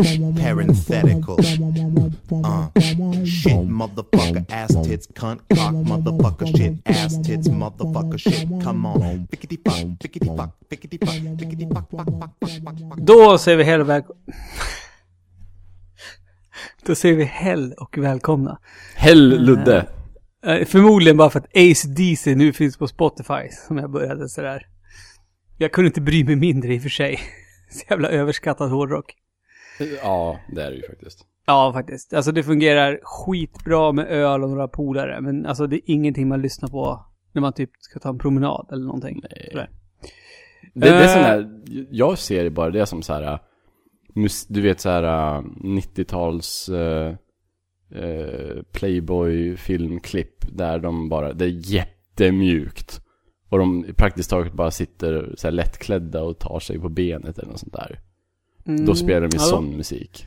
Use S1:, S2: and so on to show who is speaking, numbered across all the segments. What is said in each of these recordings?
S1: Parenthetical. Uh, shit, motherfucker, ass tits, cunt, cock, motherfucker, shit, ass tits, motherfucker, shit. Come on. Pickety fuck, pickety fuck, pickety fuck, pickety fuck, fuck, fuck, fuck, fuck, fuck.
S2: Då säger vi hell och välkomna. Då säger vi hell och välkomna.
S3: Hell Ludde.
S2: Eh, Förmodligen bara för att Ace DC nu finns på Spotify som jag började sådär. Jag kunde inte bry mig mindre i och för sig. Så jävla överskattad hårdrock.
S3: Ja, det är det ju faktiskt.
S2: Ja, faktiskt. Alltså det fungerar skitbra med öl och några polare. Men alltså det är ingenting man lyssnar på när man typ ska ta en promenad eller någonting. Sådär.
S3: Det, det är
S2: Eh.
S3: sån här, jag ser det bara det som så här, äh, du vet så här äh, 90-tals äh, äh, Playboy filmklipp där de bara, det är jättemjukt. Och de praktiskt taget bara sitter så lättklädda och tar sig på benet eller något sånt där. Då spelar de ju
S2: ja,
S3: sån musik.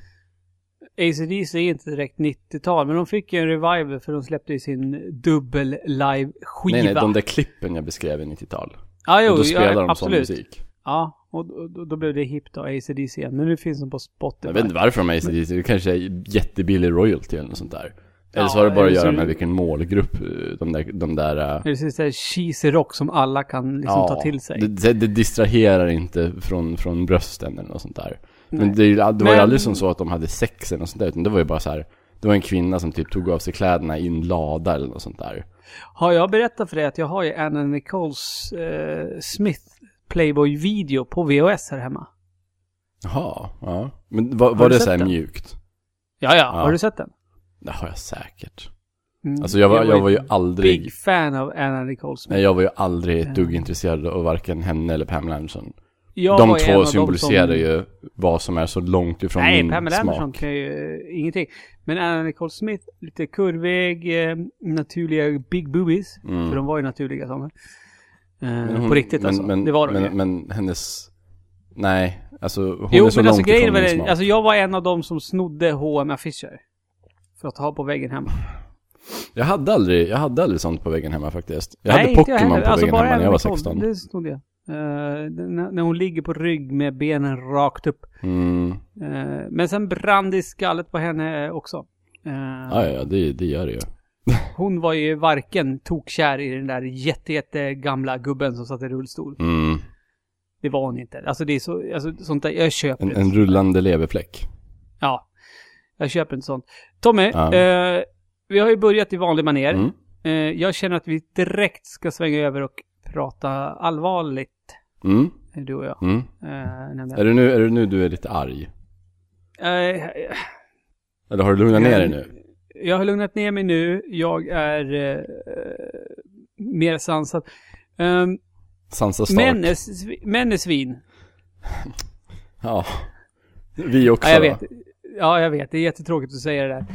S2: ACDC är inte direkt 90-tal, men de fick ju en revival för de släppte ju sin dubbel live-skiva.
S3: Nej nej, de där klippen jag beskrev i 90-tal.
S2: ja, jo,
S3: och då spelar
S2: ja,
S3: de sån
S2: absolut.
S3: musik.
S2: Ja, och då, då, blev det hippt då, ACDC igen. Men nu finns de på Spotify.
S3: Jag vet inte varför de är ACDC, det kanske är jättebillig royalty eller något sånt där. Eller
S2: Ja,
S3: så har det bara att göra med vilken målgrupp eh, de där, de där äh,
S2: Det är så här cheesy rock som alla kan liksom ta till sig.
S3: Det, det, distraherar inte från, från brösten eller något sånt där. Men det, ju- det var ju
S2: Men-
S3: aldrig som så att de hade sex eller något sånt där, utan det var ju bara så här. Det var en kvinna som typ tog av sig kläderna i en lada eller något sånt där.
S2: Har jag berättat för dig att jag har ju Anna Nichols eh, Smith Playboy-video på VHS här hemma?
S3: Jaha, ja. Men var, var det så mjukt?
S2: Ja, ja.
S3: Ja.
S2: Har du sett den?
S3: Det har jag säkert.
S2: Mm.
S3: Alltså jag var, jag var ju
S2: ett
S3: aldrig,
S2: Big fan av Anna Nicole Smith.
S3: nej jag var ju aldrig ett dugg intresserad av varken henne eller Pamela Anderson.
S2: Jag
S3: de
S2: var
S3: två symboliserar
S2: som...
S3: ju vad som är så långt ifrån
S2: Nej,
S3: min
S2: Pamela
S3: smak.
S2: Anderson kan ju eh, ingenting. Men Anna Nicole Smith, lite kurvig, eh, naturliga big boobies.
S3: Mm.
S2: För de var ju naturliga. Eh,
S3: Men hon-
S2: på riktigt
S3: men,
S2: alltså.
S3: Men,
S2: det var de
S3: men,
S2: ju.
S3: men hennes, nej, alltså hon
S2: Jo,
S3: är så
S2: men
S3: långt
S2: alltså
S3: ifrån
S2: var
S3: min
S2: det,
S3: smak.
S2: alltså jag var en av dem som snodde hm affischer För att ha på väggen hemma.
S3: Jag hade aldrig, jag hade aldrig sånt på väggen hemma faktiskt. Jag
S2: Nej,
S3: hade Pokémon på
S2: Alltså,
S3: väggen
S2: bara
S3: hemma när jag var
S2: Anna Nicole,
S3: 16.
S2: Det snodde jag. Eh, när, när hon ligger på rygg med benen rakt upp.
S3: Mm.
S2: Eh, men sen brann det i skallet på henne också. Eh,
S3: Ja, ja, det, det gör det ju.
S2: Hon var ju varken tokkär i den där jätte, jätte gamla gubben som satt i rullstol.
S3: Mm.
S2: Det var hon inte. Alltså det är så, alltså sånt där, jag köper
S3: En,
S2: inte.
S3: en rullande leverfläck.
S2: Ja. Jag köper inte sånt. Tommy,
S3: Ja.
S2: eh, vi har ju börjat i vanlig manér.
S3: Mm.
S2: Eh, jag känner att vi direkt ska svänga över och prata allvarligt,
S3: Mm.
S2: du och jag.
S3: Mm.
S2: Eh.
S3: Är, det nu, är det nu du är lite arg?
S2: Eh,
S3: Eller har du lugnat ner dig nu?
S2: Jag har lugnat ner mig nu. Jag är eh, mer sansad. Um,
S3: Sansa Stark?
S2: män, är, sv- män är svin.
S3: Ja. Vi också
S2: Ja, jag
S3: då.
S2: vet. Ja, jag vet. Det är jättetråkigt att säga det där.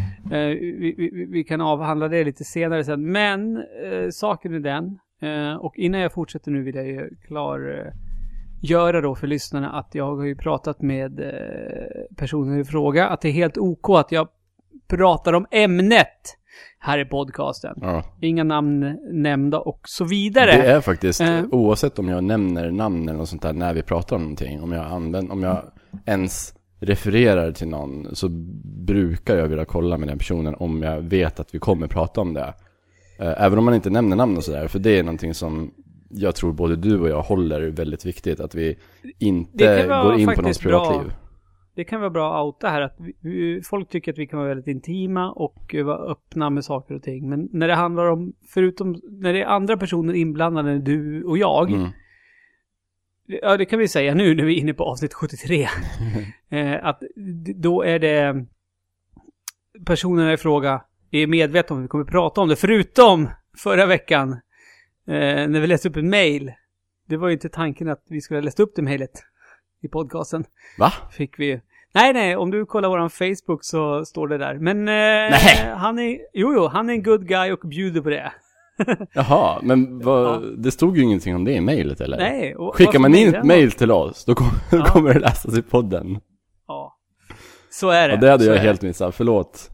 S2: Eh, vi, vi, vi kan avhandla det lite senare sen. Men eh, saken är den. eh, och innan jag fortsätter nu vill jag ju klar eh, då för lyssnarna att jag har ju pratat med eh, personen i fråga. Att det är helt OK att jag pratar om ämnet här i podcasten.
S3: Ja.
S2: Inga namn nämnda och så vidare.
S3: Det är faktiskt,
S2: Eh.
S3: oavsett om jag nämner namn eller något sånt där när vi pratar om någonting, om jag använder, om jag ens refererar till någon så brukar jag vilja kolla med den personen om jag vet att vi kommer prata om det. Eh, Även om man inte nämner namn och sådär, för det är någonting som jag tror både du och jag håller väldigt viktigt, att vi inte går in på någons
S2: faktiskt bra.
S3: privatliv.
S2: Det kan vara bra att outa här att vi, folk tycker att vi kan vara väldigt intima och vara öppna med saker och ting. Men när det handlar om, förutom när det är andra personer inblandade än du och jag.
S3: Mm.
S2: Ja, det kan vi säga nu när vi är inne på avsnitt 73. eh, att då är det personerna i fråga är medvetna om att vi kommer prata om det. Förutom förra veckan eh, när vi läste upp en mail. Det var ju inte tanken att vi skulle ha läst upp det mejlet i podcasten.
S3: Va?
S2: Fick vi Nej, nej, om du kollar våran Facebook så står det där. Men eh, han är, jo, jo, han är en good guy och bjuder på det.
S3: Jaha, men vad,
S2: Ja.
S3: det stod ju ingenting om det i mejlet eller?
S2: Nej. och
S3: Skickar man in ett mejl till oss, då, kom, då
S2: Ja.
S3: kommer det läsas i podden.
S2: Ja. Så är det.
S3: Och det hade
S2: så
S3: jag helt missat, förlåt.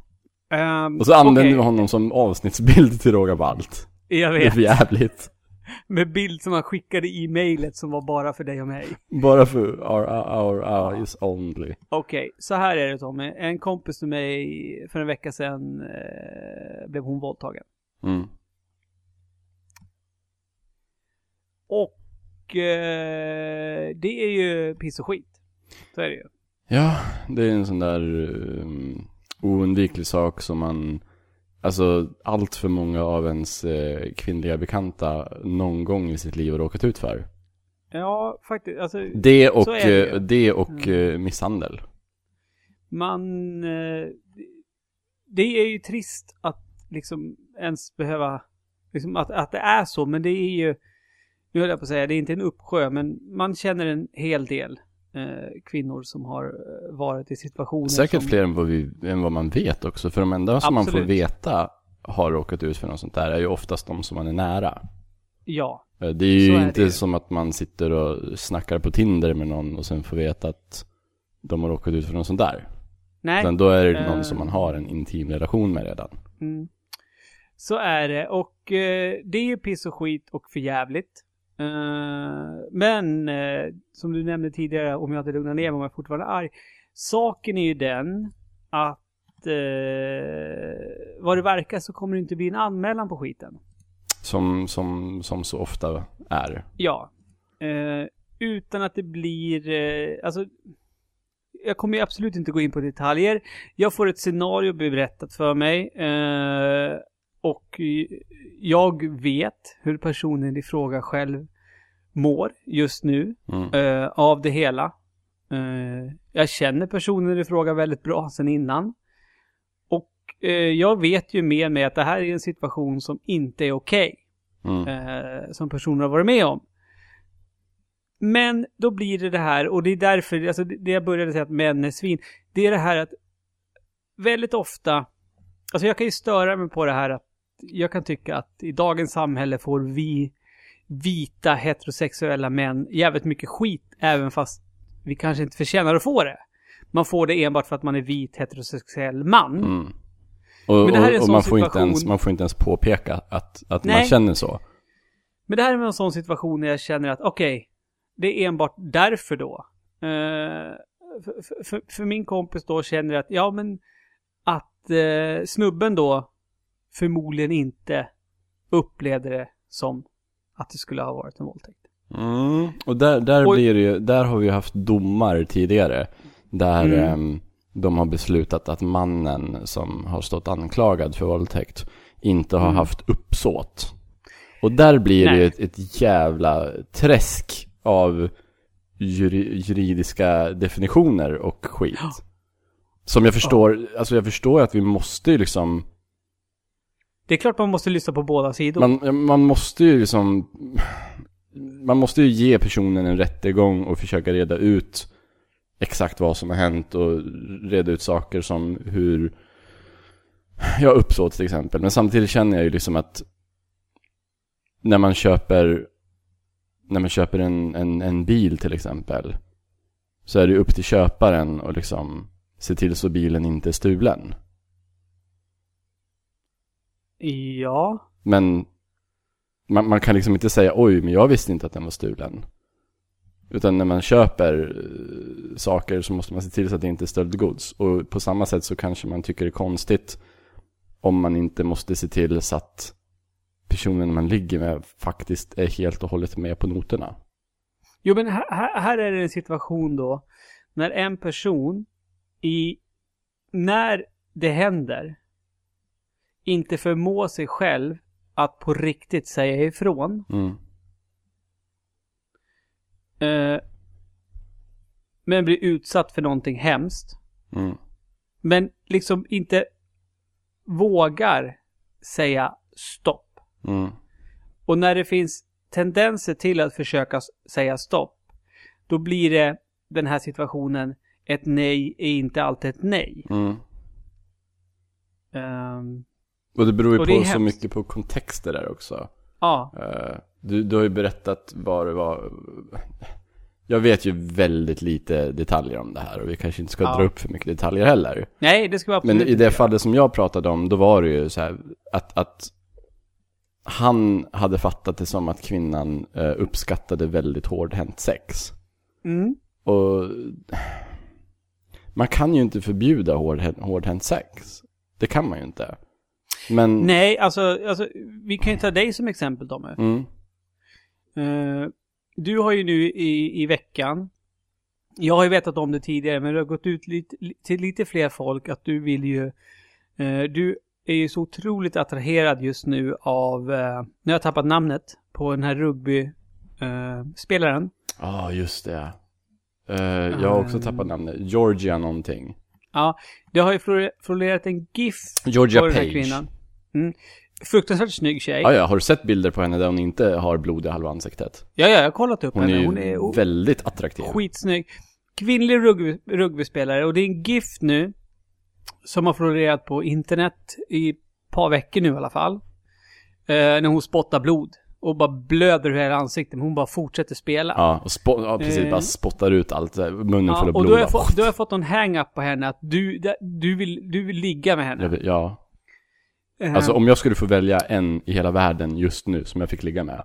S2: Ehm,
S3: Och så använder
S2: okej,
S3: vi honom som avsnittsbild till råga på allt.
S2: Jag
S3: Det är
S2: vet.
S3: för jävligt.
S2: Med bild som han skickade i mejlet som var bara för dig och mig.
S3: Bara för our, our, our eyes only.
S2: Okej, så här är det Tommy. En kompis till mig för en vecka sedan eh, blev hon våldtagen.
S3: Mm.
S2: Och eh, det är ju piss och skit. Så är det ju.
S3: Ja, det är en sån där um, oundviklig sak som man, alltså allt för många av ens eh, kvinnliga bekanta någon gång i sitt liv har råkat ut för.
S2: Ja, faktiskt. Alltså,
S3: Det och,
S2: det
S3: eh, det och
S2: Mm.
S3: eh, misshandel.
S2: man... Det är ju trist att liksom ens behöva... Liksom att, att det är så, men det är ju... Nu höll jag på att säga, det är inte en uppsjö, men man känner en hel del eh, kvinnor som har eh, varit i situationer
S3: Säkert
S2: som...
S3: fler än vad, vi, än vad man vet också. För de enda som man får
S2: Absolut.
S3: veta har råkat ut för något sånt där är ju oftast de som man är nära.
S2: Ja,
S3: Eh, Det är ju
S2: är det
S3: inte
S2: ju.
S3: som att man sitter och snackar på Tinder med någon och sen får veta att de har råkat ut för något sånt där.
S2: nej.
S3: Utan då är det någon som man har en intim relation med redan.
S2: Mm. Så är det. Och eh, det är piss och skit och för Eh, men eh, som du nämnde tidigare, om jag hade lugnat ner mig om jag fortfarande är arg. Saken är ju den att eh, vad det verkar så kommer det inte bli en anmälan på skiten.
S3: Som, som, som så ofta är.
S2: Ja. Utan att det blir, eh, alltså jag kommer ju absolut inte gå in på detaljer. Jag får ett scenario berättat för mig. Eh, och jag vet hur personen i fråga själv mår just nu
S3: Mm.
S2: eh, av det hela. Eh, jag känner personen i fråga väldigt bra sedan innan. Och eh, jag vet ju med mig att det här är en situation som inte är okej
S3: Mm.
S2: eh, som personer har varit med om. Men då blir det det här, och det är därför, alltså det det jag började säga att män är svin, det är det här att väldigt ofta, alltså jag kan ju störa mig på det här att jag kan tycka att i dagens samhälle får vi vita heterosexuella män jävligt mycket skit, även fast vi kanske inte förtjänar att få det. Man får det enbart för att man är vit heterosexuell man.
S3: Mm. Och,
S2: Men det här är en
S3: och, och man, får inte
S2: situation-
S3: ens, man får inte ens påpeka att, att man känner så.
S2: Men det här är en sån situation där jag känner att okej, det är enbart därför då. Eh, för, för- för, min kompis då känner att, ja men att eh, snubben då förmodligen inte upplevde det som att det skulle ha varit en våldtäkt.
S3: Mm. Och där, där
S2: Och-
S3: blir det ju, där har vi ju haft domar tidigare. Där
S2: Mm.
S3: ehm, de har beslutat att mannen som har stått anklagad för våldtäkt inte har
S2: Mm.
S3: haft uppsåt. Och där blir det
S2: Nej.
S3: ju ett, ett jävla träsk av juri, juridiska definitioner och skit. Som jag förstår, alltså jag förstår att vi måste ju liksom
S2: det är klart man måste lyssna på båda sidor.
S3: man, man måste ju liksom Man måste ju ge personen en rättegång och försöka reda ut Exakt vad som har hänt och reda ut saker som hur Ja, uppsåt till exempel. Men samtidigt känner jag ju liksom att När man köper När man köper en, en, en bil till exempel Så är det upp till köparen och liksom Se till så bilen inte är stulen.
S2: Ja.
S3: Men man, man kan liksom inte säga oj, men jag visste inte att den var stulen. Utan när man köper eh, saker så måste man se till så att det inte är stöldgods. Och på samma sätt så kanske man tycker det är konstigt om man inte måste se till så att personen man ligger med faktiskt är helt och hållet med på noterna.
S2: Jo men här, här- här är det en situation då när en person i när det händer inte förmår sig själv att på riktigt säga ifrån.
S3: Mm.
S2: Eh, men blir utsatt för någonting hemskt.
S3: Mm.
S2: Men liksom inte vågar säga stopp.
S3: Mm.
S2: Och när det finns tendenser till att försöka säga stopp, då blir det den här situationen, ett nej är inte alltid ett nej.
S3: Mm. Och det beror ju
S2: Och
S3: på så
S2: hemskt.
S3: mycket på kontexter där också.
S2: Ja.
S3: Eh, Du, du har ju berättat vad det var. Jag vet ju väldigt lite detaljer om det här och vi kanske inte ska
S2: Ja.
S3: dra upp för mycket detaljer heller.
S2: Nej, det ska vi absolut
S3: Men i det fallet som jag pratade om, då var det ju så här att, att han hade fattat det som att kvinnan eh, uppskattade väldigt hårdhänt sex.
S2: Mm.
S3: Och man kan ju inte förbjuda hårdhänt, hårdhänt sex. Det kan man ju inte. Men...
S2: Nej, alltså, alltså, vi kan ju ta dig som exempel Tommy.
S3: Mm,
S2: Eh, du har ju nu i, i veckan, jag har ju vetat om det tidigare, men det har gått ut lite, li- till lite fler folk att du vill ju, eh, du är ju så otroligt attraherad just nu av, eh, nu har jag tappat namnet på den här rugby-spelaren. Eh, spelaren.
S3: Ja, just det. Jag har också tappat namnet. Georgia någonting.
S2: Ja, det har ju flore- florerat en GIF
S3: Georgia
S2: på den här
S3: Page.
S2: kvinnan. Mm. Fruktansvärt snygg tjej.
S3: Ja, ja, har du sett bilder på henne där hon inte har blod i halva ansiktet?
S2: Ja, ja, jag har kollat upp
S3: Hon är
S2: henne.
S3: ju
S2: Hon är o-
S3: väldigt attraktiv.
S2: Skitsnygg. Kvinnlig rugby, rugbyspelare och det är en GIF nu som har florerat på internet i ett par veckor nu i alla fall. Eh, när hon spottar blod och bara blöder ur hela ansiktet men hon bara fortsätter spela.
S3: Ja, och spo- ja, precis.
S2: Eh.
S3: Bara spottar ut allt, munnen
S2: Ja,
S3: full av
S2: och
S3: blod.
S2: då har, jag fått, då har jag fått en hang-up på henne att du, du, vill, du vill ligga med henne.
S3: Vill- Ja.
S2: Eh,
S3: Alltså om jag skulle få välja en i hela världen just nu som jag fick ligga med.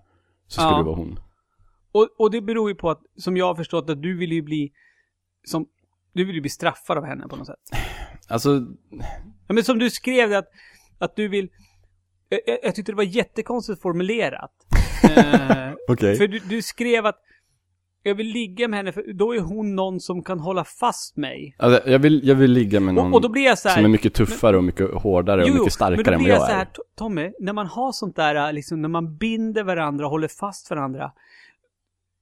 S3: Så skulle
S2: Ja.
S3: det vara hon.
S2: och, och det beror ju på att, som jag har förstått att du vill ju bli, som, du vill ju bli straffad av henne på något sätt.
S3: Alltså,
S2: Ja, men som du skrev att, att du vill... Jag, jag- jag tyckte det var jättekonstigt formulerat. eh,
S3: okej.
S2: för du, du skrev att jag vill ligga med henne för då är hon någon som kan hålla fast mig.
S3: Alltså, jag, vill, jag vill ligga med någon
S2: Och, och här...
S3: som är mycket tuffare och mycket hårdare och mycket
S2: men
S3: starkare än vad
S2: jag
S3: jag
S2: här,
S3: är.
S2: To- Tommy, när man har sånt där, liksom när man binder varandra och håller fast varandra.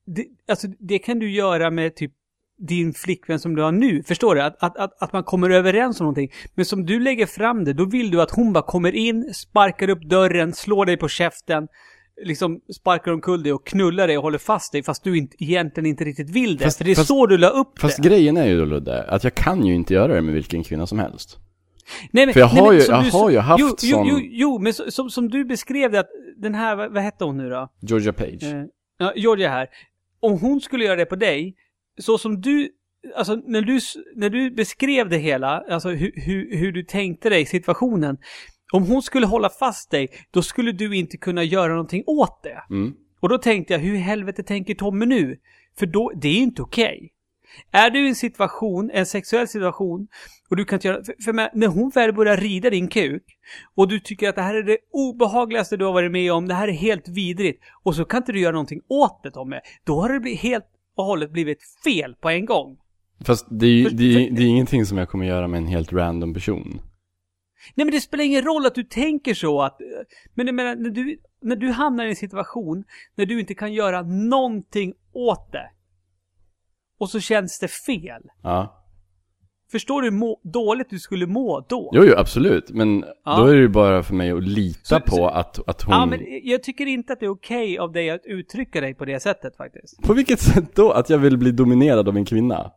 S2: Det, alltså det kan du göra med typ din flickvän som du har nu, förstår du? Att, att, att, att man kommer överens om någonting. Men som du lägger fram det, då vill du att hon bara kommer in, sparkar upp dörren, slår dig på käften, liksom sparkar omkull dig och knullar dig och håller fast dig fast du inte, egentligen inte riktigt vill det.
S3: Fast-
S2: det är
S3: fast-
S2: så du la upp
S3: Fast
S2: det.
S3: grejen är ju då Ludde, att jag kan ju inte göra det med vilken kvinna som helst.
S2: Nej, men,
S3: För jag
S2: nej,
S3: har
S2: men
S3: ju- jag
S2: du,
S3: har ju haft
S2: jo, jo,
S3: sån-
S2: Jo, jo, men så, som, som du beskrev det att den här, vad, vad hette hon nu då?
S3: Georgia Page.
S2: Eh, ja, Georgia här. Om hon skulle göra det på dig, så som du, alltså när du, när du beskrev det hela, alltså hur, hur, hur du tänkte dig situationen. Om hon skulle hålla fast dig, då skulle du inte kunna göra någonting åt det.
S3: Mm.
S2: Och då tänkte jag, hur i helvete tänker Tommy nu? För då, det är inte okej. Är du i en situation, en sexuell situation, och du kan inte göra, för, för med, när hon väl börjar rida din kuk, och du tycker att det här är det obehagligaste du har varit med om, det här är helt vidrigt, och så kan inte du göra någonting åt det Tommy, då har det blivit helt och hållet blivit fel på en gång.
S3: Fast det är, ju-
S2: För-
S3: det, är,
S2: för-
S3: det är ingenting som jag kommer göra med en helt random person.
S2: Nej men det spelar ingen roll att du tänker så att... eh, Men jag menar, när du, när du hamnar i en situation när du inte kan göra någonting åt det. Och så känns det fel.
S3: Ja.
S2: Förstår du hur dåligt du skulle må då?
S3: Jo, jo, absolut. Men
S2: Ja.
S3: då är det ju bara för mig att lita
S2: Så-
S3: på
S2: så-
S3: att, att hon...
S2: Ja, men jag tycker inte att det är okej av dig att uttrycka dig på det sättet faktiskt.
S3: På vilket sätt då? Att jag vill bli dominerad av en kvinna?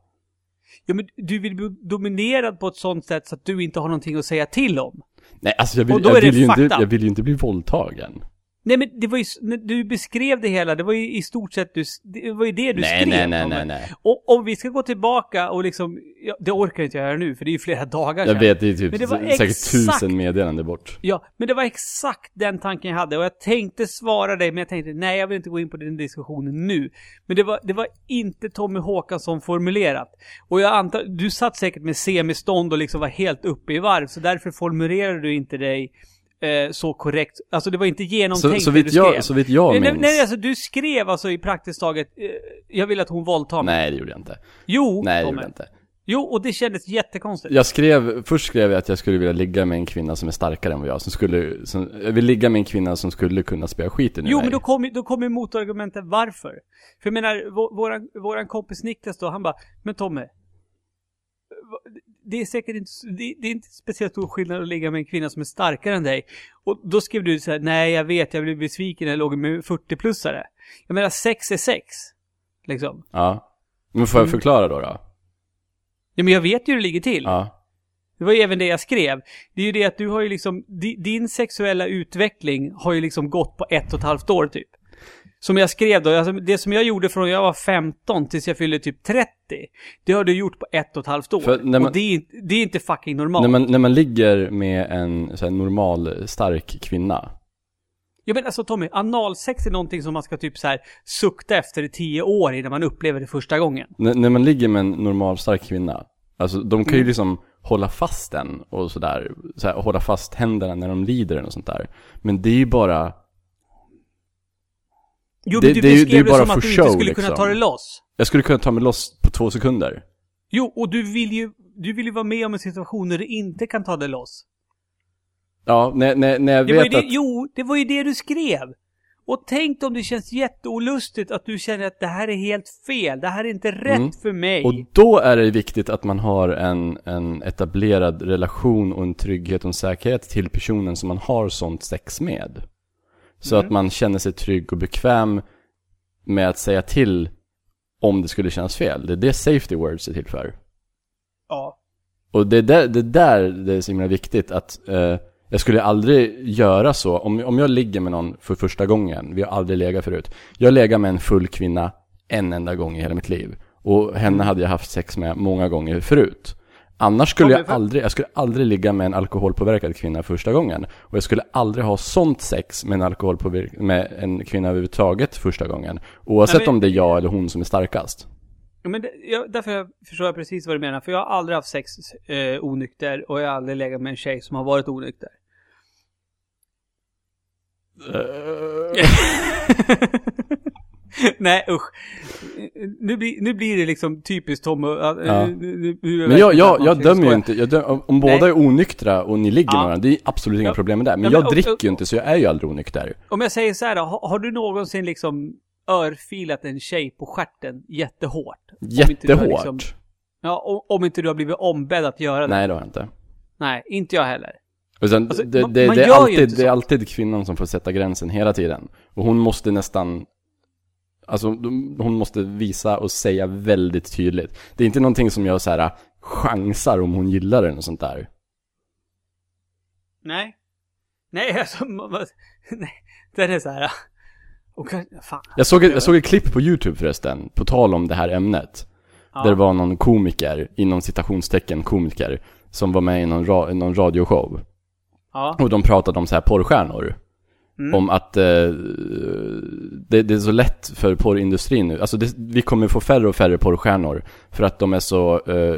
S2: Ja, men du vill bli dominerad på ett sånt sätt så att du inte har någonting att säga till om.
S3: Nej, alltså jag vill, jag vill, ju, inte, jag vill ju inte bli våldtagen.
S2: Nej men det var ju, du beskrev det hela, det var ju i stort sett du, det var ju det du
S3: Nej,
S2: skrev
S3: nej, nej, nej, nej.
S2: Och om vi ska gå tillbaka och liksom, ja, det orkar inte jag göra nu för det är ju flera dagar
S3: Jag
S2: sedan.
S3: vet, det är typ
S2: Men det var
S3: säkert
S2: exakt-
S3: tusen meddelanden bort.
S2: Ja, men det var exakt den tanken jag hade och jag tänkte svara dig men jag tänkte nej jag vill inte gå in på den diskussionen nu. Men det var, det var inte Tommy Håkansson formulerat. Och jag antar, du satt säkert med semistånd och liksom var helt uppe i varv så därför formulerade du inte dig eh, så korrekt. Alltså det var inte
S3: Så,
S2: genomtänkt
S3: så,
S2: du
S3: vitt
S2: skrev.
S3: jag, så vitt jag minns.
S2: nej, nej, alltså du skrev alltså i praktiskt taget, eh, jag vill att hon våldtar mig.
S3: Nej, det gjorde jag inte.
S2: Jo,
S3: Nej, det gjorde jag inte.
S2: Jo, och det kändes jättekonstigt.
S3: Jag skrev, först skrev jag att jag skulle vilja ligga med en kvinna som är starkare än vad jag, som skulle, som, jag vill ligga med en kvinna som skulle kunna spela skiten
S2: Jo,
S3: mig.
S2: men då kommer då kom ju motargumentet varför. För jag menar, vå- våran, våran kompis Niklas då, han bara, men Tommy. Det är säkert inte, det, det är inte speciellt stor skillnad att ligga med en kvinna som är starkare än dig. Och då skrev du så här, nej jag vet, jag blev besviken när jag låg med 40-plussare. Jag menar, sex är sex. Liksom.
S3: Ja. Men får jag
S2: Mm.
S3: förklara då då?
S2: Ja, men jag vet ju hur det ligger till.
S3: Ja.
S2: Det var ju även det jag skrev. Det är ju det att du har ju liksom, di, din sexuella utveckling har ju liksom gått på ett och ett halvt år typ. Som jag skrev då, alltså det som jag gjorde från jag var 15 tills jag fyllde typ 30. Det har du gjort på ett och ett halvt år.
S3: Man-
S2: Och det är, det är inte fucking normalt.
S3: När man, när man ligger med en så här, normal, stark kvinna.
S2: Jag menar alltså Tommy, analsex är någonting som man ska typ så här sukta efter i tio år innan man upplever det första gången.
S3: N- när man ligger med en normal, stark kvinna. Alltså de kan ju
S2: Mm.
S3: liksom hålla fast den och sådär. Så här, hålla fast händerna när de lider och sånt där. Men det är ju bara,
S2: Jo,
S3: Det-
S2: du
S3: det
S2: beskrev
S3: det är
S2: det,
S3: bara
S2: som att
S3: för
S2: du inte
S3: show,
S2: skulle kunna
S3: liksom.
S2: ta det loss.
S3: jag skulle kunna ta mig loss på två sekunder.
S2: Jo, och du vill ju, du vill ju vara med om en situation där du inte kan ta det loss.
S3: Ja, när, när, när jag
S2: Det
S3: vet
S2: det,
S3: att...
S2: Jo, det var ju det du skrev. Och tänk om det känns jätteolustigt att du känner att det här är helt fel, det här är inte rätt
S3: Mm.
S2: för mig.
S3: Och då är det viktigt att man har en, en etablerad relation och en trygghet och en säkerhet till personen som man har sånt sex med. Så
S2: Mm.
S3: att man känner sig trygg och bekväm med att säga till om det skulle kännas fel. Det är det safety words är till för.
S2: Ja.
S3: Och det är där det, är där det är så himla viktigt att eh, jag skulle aldrig göra så, om, om jag ligger med någon för första gången, vi har aldrig legat förut. Jag lägger med en full kvinna en enda gång i hela mitt liv. Och henne hade jag haft sex med många gånger förut. Annars skulle jag aldrig, jag skulle aldrig ligga med en alkoholpåverkad kvinna första gången. Och jag skulle aldrig ha sånt sex med en alkoholpåverkad, med en kvinna överhuvudtaget första gången. Oavsett
S2: Nej, men-
S3: om det är jag eller hon som är starkast.
S2: Ja, Men det, jag, därför jag förstår jag precis vad du menar. För jag har aldrig haft sex eh, onykter och jag har aldrig legat med en tjej som har varit onykter. Nej usch. Nu blir, nu blir det liksom typiskt Tom och, äh,
S3: Ja.
S2: nu, nu, nu,
S3: Men jag, jag, jag dömer ju inte, jag döm, om, om båda är onyktra och ni ligger
S2: Ja.
S3: med varandra, det är absolut inga problem med det. Men,
S2: Ja, men
S3: jag
S2: och-
S3: dricker ju inte så jag är ju aldrig onykter.
S2: Om jag säger så här då, har, har du någonsin liksom örfilat en tjej på stjärten jättehårt?
S3: Jättehårt.
S2: liksom- Ja, om, om inte du har blivit ombedd att göra det.
S3: Nej det har jag inte.
S2: Nej, inte jag heller.
S3: Och sen,
S2: Alltså,
S3: det,
S2: man-
S3: det,
S2: man
S3: det, är alltid, det är alltid kvinnan som får sätta gränsen hela tiden. Och hon måste nästan Alltså hon måste visa och säga väldigt tydligt. Det är inte någonting som jag så här chansar om hon gillar det och sånt där.
S2: Nej. Nej, alltså, nej. Den är så här. Och, kan- fan.
S3: Jag såg, ett, jag såg ett klipp på YouTube förresten, på tal om det här ämnet.
S2: Ja.
S3: Där det var någon komiker, inom citationstecken komiker, som var med i någon, ra, någon radioshow.
S2: Ja.
S3: Och de pratade om så här porrstjärnor.
S2: Mm.
S3: Om att eh, det, det är så lätt för porrindustrin nu. Alltså det, vi kommer få färre och färre porrstjärnor. För att de är så eh,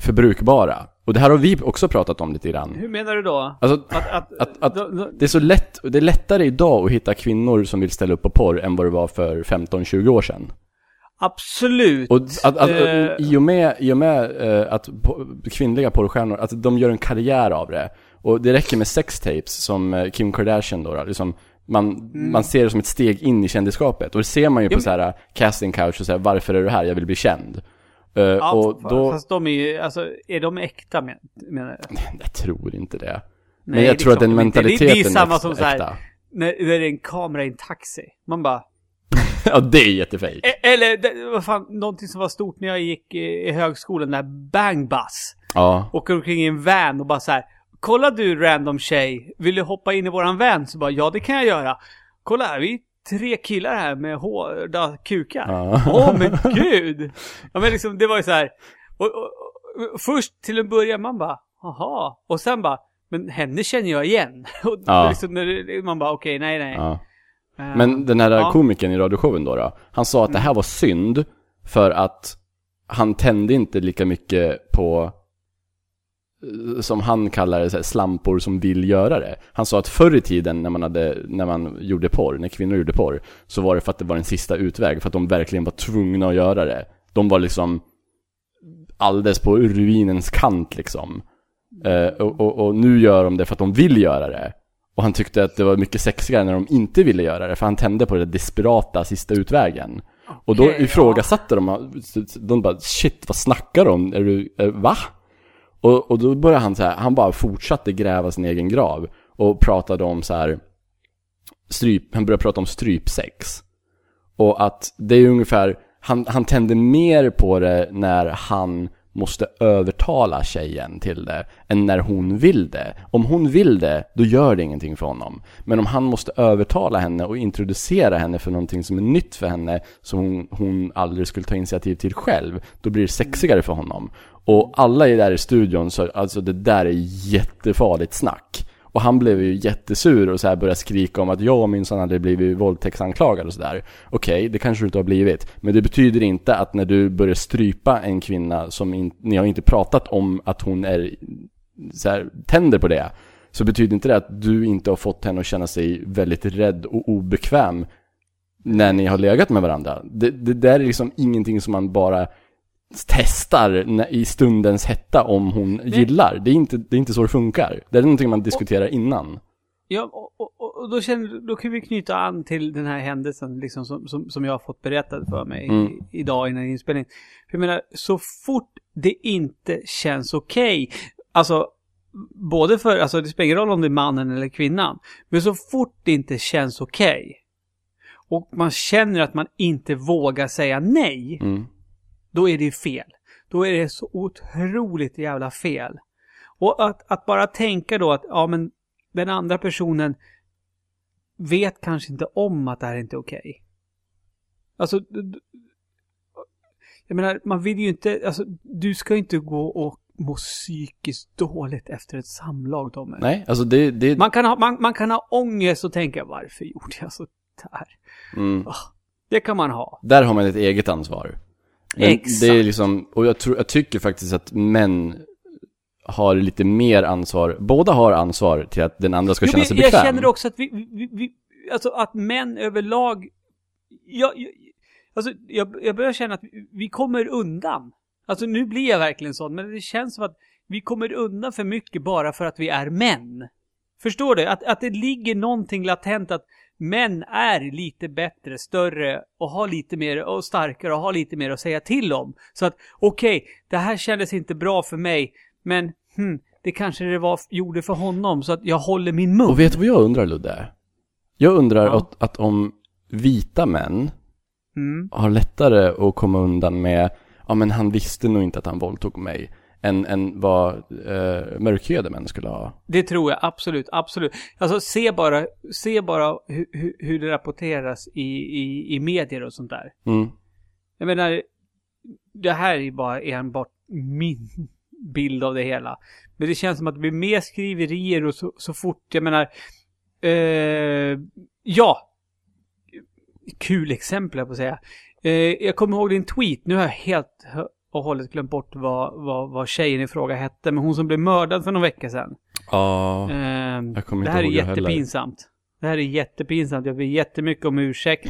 S3: förbrukbara. Och det här har vi också pratat om lite grann.
S2: Hur menar du då?
S3: Alltså,
S2: Att, att,
S3: att, att
S2: då- då-
S3: det är så lätt, det är lättare idag att hitta kvinnor som vill ställa upp på porr än vad det var för 15-20 år sedan.
S2: absolut.
S3: Och att, att,
S2: Eh,
S3: i och med, i och med eh, att kvinnliga porrstjärnor, att de gör en karriär av det. Och det räcker med sextapes som eh, Kim Kardashian då, då liksom, man, man ser det som ett steg in i kändisskapet. Och det ser man ju på
S2: Mm. Ja,
S3: så här casting couch och så här, varför är du här? Jag vill bli känd. Eh,
S2: ja,
S3: och då,
S2: Fast de är ju, alltså, är de äkta men, menar du?
S3: jag tror inte det. Men
S2: Nej,
S3: jag
S2: det
S3: tror att den
S2: de inte- det-
S3: mentaliteten
S2: Det är samma som så här,
S3: äkta.
S2: när, när det är en kamera i en taxi. Man bara,
S3: ja, det är jättefejk.
S2: E- Eller, det, vad fan, någonting som var stort när jag gick i, i högskolan, där Bang Bus.
S3: Ja.
S2: Åker omkring i en van och bara så här. Kolla du random tjej, vill du hoppa in i våran van? Så bara, ja det kan jag göra. Kolla här, vi tre killar här med hårda kukar.
S3: Ja.
S2: Åh men gud! Ja men liksom, det var ju så här. Och, och, och, först till en början man bara, jaha. Och sen bara, men henne känner jag igen. Och
S3: Ja.
S2: liksom, man bara, okej, nej nej.
S3: ja.
S2: Eh,
S3: Men den här
S2: Ja.
S3: komikern i radioshowen då, då han sa att det här var synd för att han tände inte lika mycket på som han kallar det, här, slampor som vill göra det. Han sa att förr i tiden när man, hade, när man gjorde porr, när kvinnor gjorde porr, så var det för att det var en sista utväg, för att de verkligen var tvungna att göra det. De var liksom alldeles på ruinens kant liksom. Eh, och, och, och nu gör de det för att de vill göra det. Och han tyckte att det var mycket sexigare när de inte ville göra det, för han tände på det desperata sista utvägen. Och då
S2: Okej, ja.
S3: ifrågasatte de, de bara shit, vad snackar de? Är du, är, va? Och, och då började han så här, han bara fortsatte gräva sin egen grav. Och pratade om så här stryp, han började prata om strypsex. Och att det är ungefär, han, han tände mer på det när han måste övertala tjejen till det än när hon vill det. Om hon vill det, då gör det ingenting för honom. Men om han måste övertala henne och introducera henne för någonting som är nytt för henne, som hon, hon aldrig skulle ta initiativ till själv, då blir det sexigare för honom. Och alla är där i studion, så alltså det där är jättefarligt snack. Och han blev ju jättesur och så här började skrika om att jag och min son hade blivit våldtäktsanklagad och sådär. Okej, det kanske du inte har blivit. Men det betyder inte att när du börjar strypa en kvinna som in, ni har inte pratat om att hon är så här, tänder på det. Så betyder inte det att du inte har fått henne att känna sig väldigt rädd och obekväm när ni har legat med varandra. Det, det där är liksom ingenting som man bara testar i stundens hetta om hon gillar. Det är, inte, det är inte så det funkar. Det är någonting man diskuterar innan.
S2: Ja, och, och- och, och då, känner, då kan vi knyta an till den här händelsen liksom, som, som, som jag har fått berättad för mig
S3: Mm.
S2: i, idag innan inspelningen. För jag menar, så fort det inte känns okej, alltså både för, alltså det spelar ingen roll om det är mannen eller kvinnan, men så fort det inte känns okej och man känner att man inte vågar säga nej,
S3: Mm.
S2: Då är det ju fel. Då är det så otroligt jävla fel. Och att, att bara tänka då att, ja men den andra personen vet kanske inte om att det här inte är okej. Alltså, d- d- jag menar, man vill ju inte, alltså du ska ju inte gå och må psykiskt dåligt efter ett samlag Tommy.
S3: Nej, alltså det, det
S2: Man kan, ha, man, man kan ha ångest och tänka, varför gjorde jag så där?
S3: mm.
S2: Det kan man ha.
S3: Där har man ett eget ansvar.
S2: Exakt.
S3: Det är liksom, och jag, tror, jag tycker faktiskt att män har lite mer ansvar. Båda har ansvar till att den andra ska
S2: Jo,
S3: känna sig
S2: jag
S3: bekväm.
S2: känner också att vi, vi, vi alltså att män överlag, jag, jag, alltså jag, jag börjar känna att vi, vi kommer undan. Alltså nu blir jag verkligen sån, men det känns som att vi kommer undan för mycket bara för att vi är män. Förstår du? Att, att det ligger någonting latent att män är lite bättre, större och har lite mer och starkare och har lite mer att säga till om. Så att okej, det här kändes inte bra för mig, men hmm, det kanske det var, gjorde för honom så att jag håller min mun.
S3: Och vet du vad jag undrar Ludde? Jag undrar
S2: Ja.
S3: att, att om vita män
S2: Mm.
S3: har lättare att komma undan med ja men han visste nog inte att han våldtog mig, än, än vad eh, mörkhyade män skulle ha.
S2: Det tror jag absolut, absolut. Alltså se bara, se bara hur, hur, hur det rapporteras i, i, i medier och sånt där.
S3: Mm.
S2: Jag menar, det här är bara enbart min bild av det hela. Men det känns som att det blir mer skriverier och så, så fort, jag menar, eh, ja. Kul exempel jag på att säga. Eh, jag kommer ihåg din tweet, nu har jag helt och hållet glömt bort vad, vad, vad tjejen i fråga hette, men hon som blev mördad för någon vecka sedan.
S3: Ja.
S2: Ehm,
S3: Jag kommer
S2: det
S3: inte
S2: här är
S3: ihåg det heller.
S2: jättepinsamt. Det här är jättepinsamt. Jag ber jättemycket om ursäkt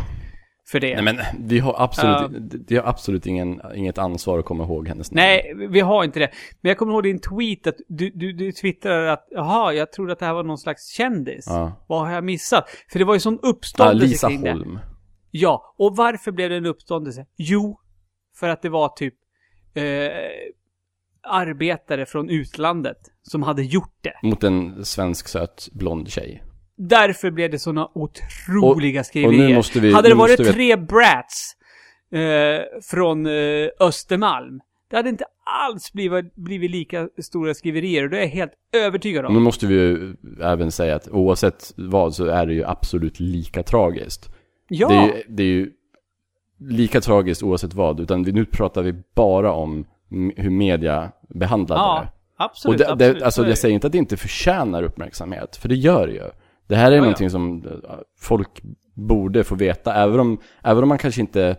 S2: för det.
S3: Nej men vi har absolut,
S2: Ja.
S3: vi har absolut ingen, inget ansvar att komma ihåg hennes namn.
S2: Nej, vi har inte det. Men jag kommer ihåg din tweet att du, du, du twittrade att jaha, jag trodde att det här var någon slags kändis.
S3: Ja.
S2: Vad har jag missat? För det var ju sån uppståndelse
S3: Lisa
S2: kring det.
S3: Holm.
S2: Ja, och varför blev det en uppståndelse? Jo, för att det var typ eh, arbetare från utlandet som hade gjort det.
S3: Mot en svensk söt blond tjej.
S2: Därför blev det såna otroliga skriverier.
S3: och nu måste vi-
S2: hade det varit
S3: vi-
S2: tre brats eh, från eh, Östermalm, det hade inte alls blivit, blivit lika stora skriverier och det är jag helt övertygad om.
S3: Nu måste vi ju även säga att oavsett vad så är det ju absolut lika tragiskt.
S2: ja,
S3: Det, är ju, det är ju lika tragiskt oavsett vad, utan nu pratar vi bara om hur media behandlade
S2: ja,
S3: det.
S2: absolut.
S3: Och det,
S2: absolut.
S3: det, alltså jag säger inte att det inte förtjänar uppmärksamhet, för det gör det ju. Det här är
S2: Ja, ja.
S3: någonting som eh, folk borde få veta, även om, även om man kanske inte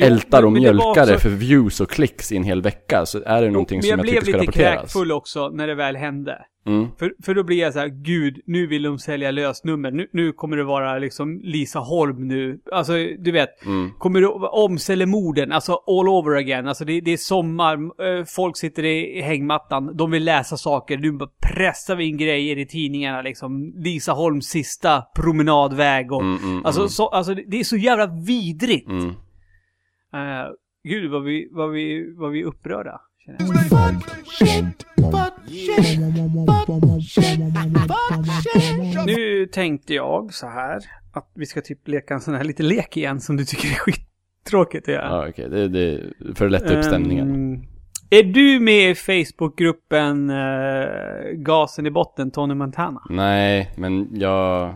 S2: Jo,
S3: ältar och
S2: men- men
S3: mjölkar det
S2: också-
S3: för views och klicks i en hel vecka, så är det någonting
S2: men
S3: som jag,
S2: jag
S3: tycker
S2: blev
S3: ska
S2: lite
S3: rapporteras.
S2: kräkfull också när det väl hände.
S3: Mm.
S2: För, för då blir jag så här, gud, nu vill de sälja lösnummer. Nu, nu kommer det vara liksom Lisa Holm nu. Alltså, du vet.
S3: Mm.
S2: Kommer det omcellemorden, alltså all over again. Alltså det, det är sommar, eh, folk sitter i hängmattan, de vill läsa saker. Nu pressar vi in grejer i tidningarna liksom. Lisa Holms sista promenadväg och...
S3: Mm, mm,
S2: alltså,
S3: mm.
S2: så, alltså det, det är så jävla vidrigt. Eh, gud vad vi, vad vi, vad vi är upprörda. Nu tänkte jag så här att vi ska typ leka en sån här liten lek igen som du tycker är skittråkigt att göra.
S3: Ja, okej. Det, det, för att lätta upp stämningen.
S2: Ehm, Är du med i Facebookgruppen uh, Gasen i botten, Tony Montana?
S3: Nej, men jag,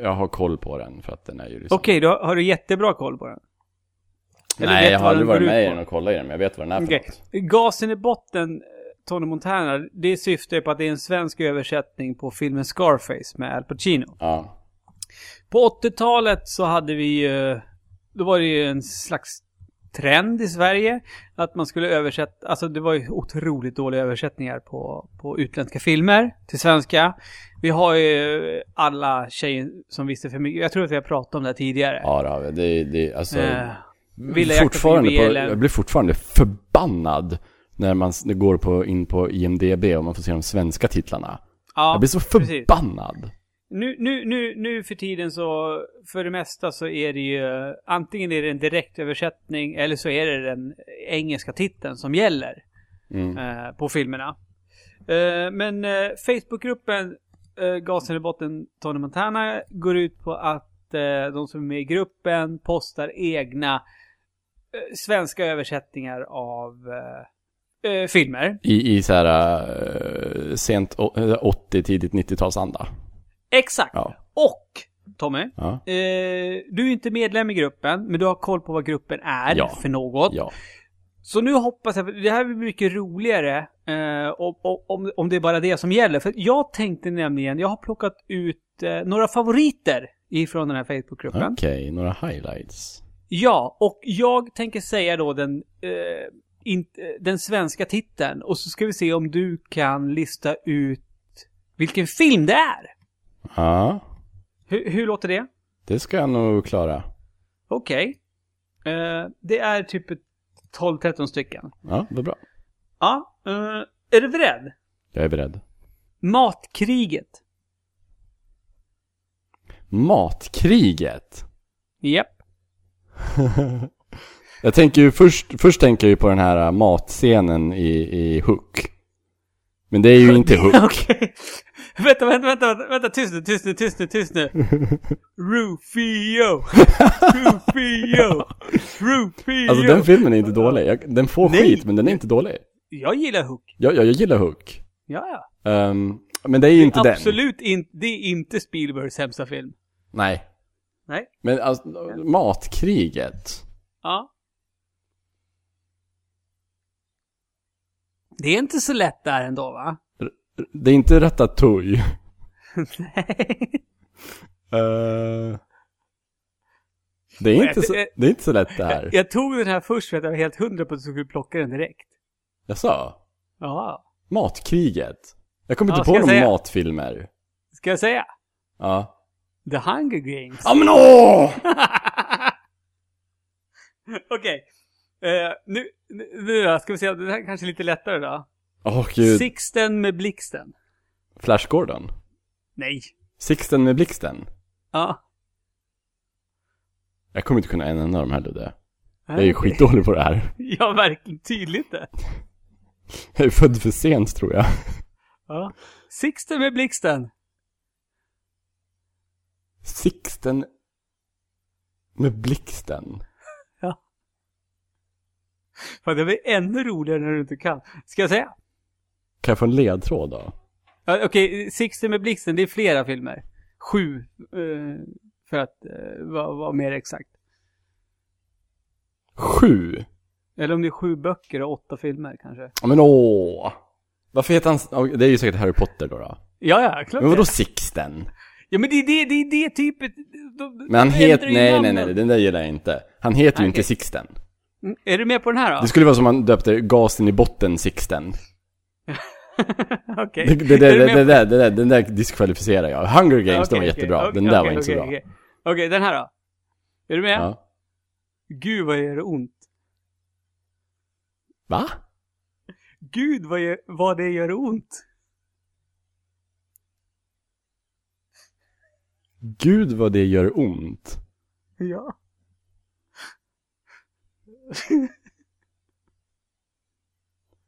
S3: jag har koll på den för att den är ju liksom...
S2: Okej, då har du jättebra koll på den. Eller
S3: Nej, jag har aldrig varit med i den och kollat i den, men jag vet vad den är för
S2: Okej.
S3: något.
S2: Gasen i botten, Tony Montana, det syftar ju på att det är en svensk översättning på filmen Scarface med Al Pacino.
S3: Ja.
S2: På 80-talet så hade vi ju, då var det ju en slags trend i Sverige att man skulle översätta, alltså det var ju otroligt dåliga översättningar på, på utländska filmer till svenska. Vi har ju alla tjejer som visste för mycket, jag tror att vi har pratat om det här tidigare.
S3: Ja. Det, det, alltså...
S2: Eh, På
S3: fortfarande på, jag blir fortfarande förbannad när man går på, in på IMDB och man får se de svenska titlarna.
S2: ja,
S3: jag blir så
S2: precis.
S3: förbannad.
S2: Nu, nu, nu, nu för tiden så, för det mesta så är det ju, antingen är det en direktöversättning eller så är det den engelska titeln som gäller
S3: Mm.
S2: eh, på filmerna. Eh, men eh, Facebookgruppen eh, Gasen i botten Tony Montana går ut på att eh, de som är med i gruppen postar egna svenska översättningar av eh, eh, filmer.
S3: I, i så här uh, sent å- eh, 80, tidigt 90-talsanda.
S2: Exakt!
S3: Ja.
S2: Och, Tommy,
S3: Ja.
S2: Eh, du är inte medlem i gruppen, men du har koll på vad gruppen är
S3: Ja.
S2: för något. Så nu hoppas jag, för det här blir mycket roligare eh, om, om, om det är bara det som gäller. För jag tänkte nämligen, jag har plockat ut eh, några favoriter ifrån den här Facebookgruppen.
S3: Okej, några highlights.
S2: Ja, och jag tänker säga då den, eh, in, eh, den svenska titeln. Och så ska vi se om du kan lista ut vilken film det är.
S3: Ja,
S2: Hur, hur låter det?
S3: det ska jag nog klara.
S2: Okej. Eh, det är typ ett 12-13 stycken.
S3: Ja, det är bra.
S2: Ja, eh, är du beredd?
S3: Jag är beredd.
S2: Matkriget.
S3: Matkriget.
S2: Japp.
S3: Jag tänker ju först, först tänker jag ju på den här äh, matscenen i, i Hook. Men det är ju inte Hook.
S2: Okej. Vänta, vänta, vänta, vänta, tyst nu, tyst nu, tyst nu, tyst nu. Rufio! Rufio! Rufio!
S3: Alltså den filmen är inte dålig. Jag, den får
S2: Nej.
S3: skit, men den är inte dålig.
S2: Jag gillar Hook.
S3: Jag, jag, jag gillar Hook.
S2: Ja, ja.
S3: Ehm, men det är ju inte den.
S2: Absolut inte, det är inte Spielbergs sämsta film.
S3: Nej.
S2: Nej.
S3: Men alltså, matkriget.
S2: Ja. Det är inte så lätt där ändå, va?
S3: Det är inte Ratatouille.
S2: Nej.
S3: Uh, det, är inte så, det är inte så lätt det här.
S2: Jag tog den här först för att jag var helt hundra på att du skulle plocka den direkt.
S3: Jag sa
S2: Ja.
S3: Matkriget. Jag kommer
S2: Ja,
S3: inte på
S2: jag
S3: några matfilmer.
S2: Ska jag säga?
S3: Ja.
S2: The Hunger Games.
S3: Ja men åh!
S2: Okej. Eh, nu, nu då, ska vi se, det här är kanske lite lättare då.
S3: Åh gud.
S2: Sixten med blixten.
S3: Flash Gordon.
S2: Nej.
S3: Sixten med blixten.
S2: Ja.
S3: Jag kommer inte kunna en enda av dem heller det. Jag är ju skitdålig på det här.
S2: Ja, verkligen tydligt det.
S3: Jag är född för sent tror jag.
S2: Ja. Sixten med blixten.
S3: Sixten med blixten.
S2: Fan, det blir ännu roligare när du inte kan. Ska jag säga?
S3: Kan jag få en ledtråd då?
S2: Ja, Okej, Sixten med blixten, det är flera filmer. Sju, eh, för att eh, vara mer exakt.
S3: Sju?
S2: Eller om det är sju böcker och åtta filmer kanske.
S3: Ja men åh! Varför heter han... ja, Det är ju säkert Harry Potter då. då.
S2: Ja, ja, klart
S3: Men vadå. Sixten?
S2: Ja, men det är det, det, är det typet. De,
S3: Men han heter...
S2: ju
S3: Nej, nej, nej, den där gillar jag inte. Han heter ju
S2: Nej,
S3: inte. Sixten.
S2: Mm, Är du med på den här då?
S3: Det skulle vara som om man döpte gasen i botten Sixten.
S2: Okej.
S3: Det, det, det, det, det, där, det där, den där diskvalificerar jag. Hunger Games,
S2: Okej,
S3: den var jättebra.
S2: okej,
S3: den där var inte så bra.
S2: Okej, Okej, den här då? Är du med?
S3: Ja.
S2: Gud vad gör det ont.
S3: Va?
S2: Gud vad, gör, vad det gör ont.
S3: Gud vad det gör ont.
S2: Ja.